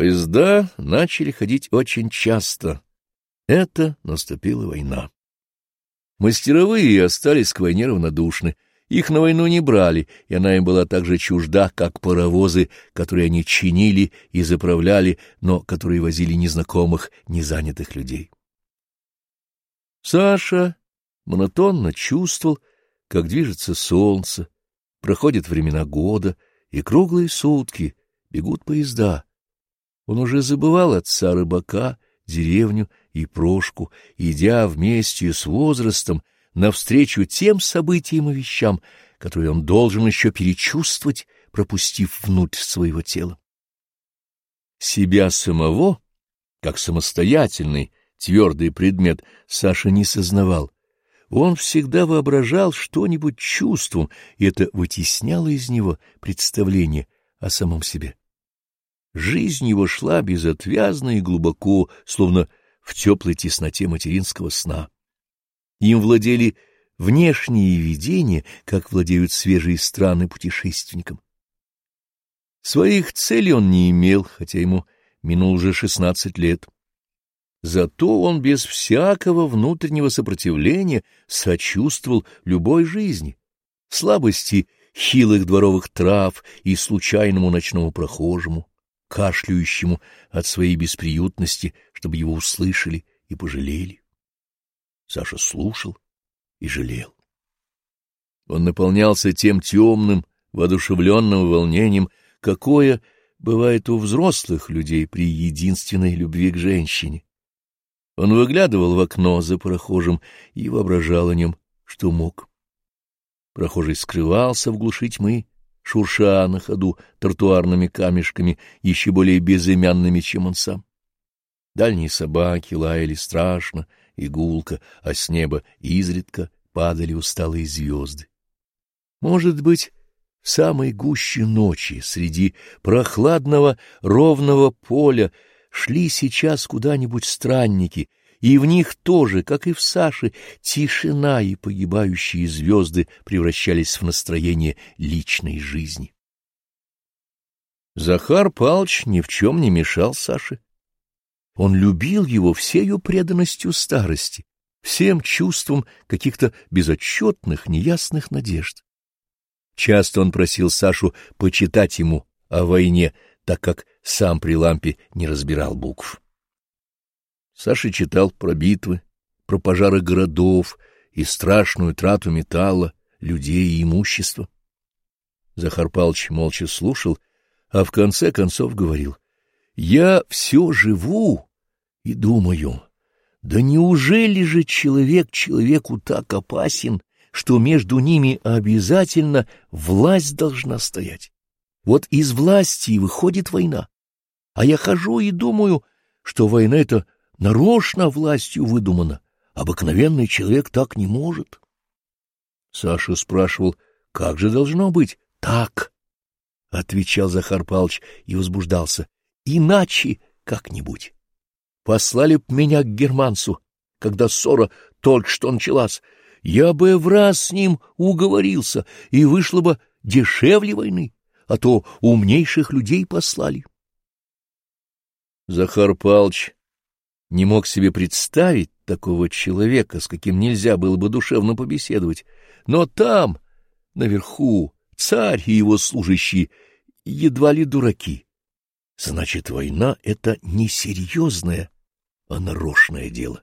Поезда начали ходить очень часто. Это наступила война. Мастеровые остались к войне равнодушны. Их на войну не брали, и она им была так же чужда, как паровозы, которые они чинили и заправляли, но которые возили незнакомых, незанятых людей. Саша монотонно чувствовал, как движется солнце, проходят времена года, и круглые сутки бегут поезда. Он уже забывал отца рыбака, деревню и прошку, идя вместе с возрастом навстречу тем событиям и вещам, которые он должен еще перечувствовать, пропустив внутрь своего тела. Себя самого, как самостоятельный, твердый предмет, Саша не сознавал. Он всегда воображал что-нибудь чувством, и это вытесняло из него представление о самом себе. Жизнь его шла безотвязно и глубоко, словно в теплой тесноте материнского сна. Им владели внешние видения, как владеют свежие страны путешественникам. Своих целей он не имел, хотя ему минул уже шестнадцать лет. Зато он без всякого внутреннего сопротивления сочувствовал любой жизни, слабости хилых дворовых трав и случайному ночному прохожему, кашляющему от своей бесприютности, чтобы его услышали и пожалели. Саша слушал и жалел. Он наполнялся тем темным, воодушевленным волнением, какое бывает у взрослых людей при единственной любви к женщине. Он выглядывал в окно за прохожим и воображал о нем, что мог. Прохожий скрывался в глуши тьмы, шурша на ходу тротуарными камешками, еще более безымянными, чем он сам. Дальние собаки лаяли страшно и гулко, а с неба изредка падали усталые звезды. Может быть, в самой гуще ночи, среди прохладного ровного поля, шли сейчас куда-нибудь странники, и в них тоже, как и в Саше, тишина и погибающие звезды превращались в настроение личной жизни. Захар Палч ни в чем не мешал Саше. Он любил его всею преданностью старости, всем чувством каких-то безотчетных, неясных надежд. Часто он просил Сашу почитать ему о войне, так как сам при лампе не разбирал букв. Саша читал про битвы, про пожары городов и страшную трату металла, людей и имущества. Захар Павлович молча слушал, а в конце концов говорил, «Я все живу и думаю, да неужели же человек человеку так опасен, что между ними обязательно власть должна стоять? Вот из власти выходит война, а я хожу и думаю, что война — это нарочно властью выдумано. Обыкновенный человек так не может. Саша спрашивал, как же должно быть? Так, — отвечал Захар Павлович и возбуждался. Иначе как-нибудь. Послали б меня к германцу, когда ссора только что началась. Я бы в раз с ним уговорился, и вышло бы дешевле войны, а то умнейших людей послали. Захар Павлович не мог себе представить такого человека, с каким нельзя было бы душевно побеседовать. Но там, наверху, царь и его служащие едва ли дураки. Значит, война — это несерьезное, а нарочное дело.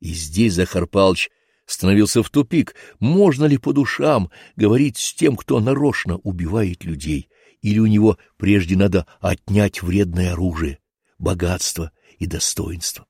И здесь Захар Павлович становился в тупик. Можно ли по душам говорить с тем, кто нарочно убивает людей? Или у него прежде надо отнять вредное оружие, богатство и достоинство.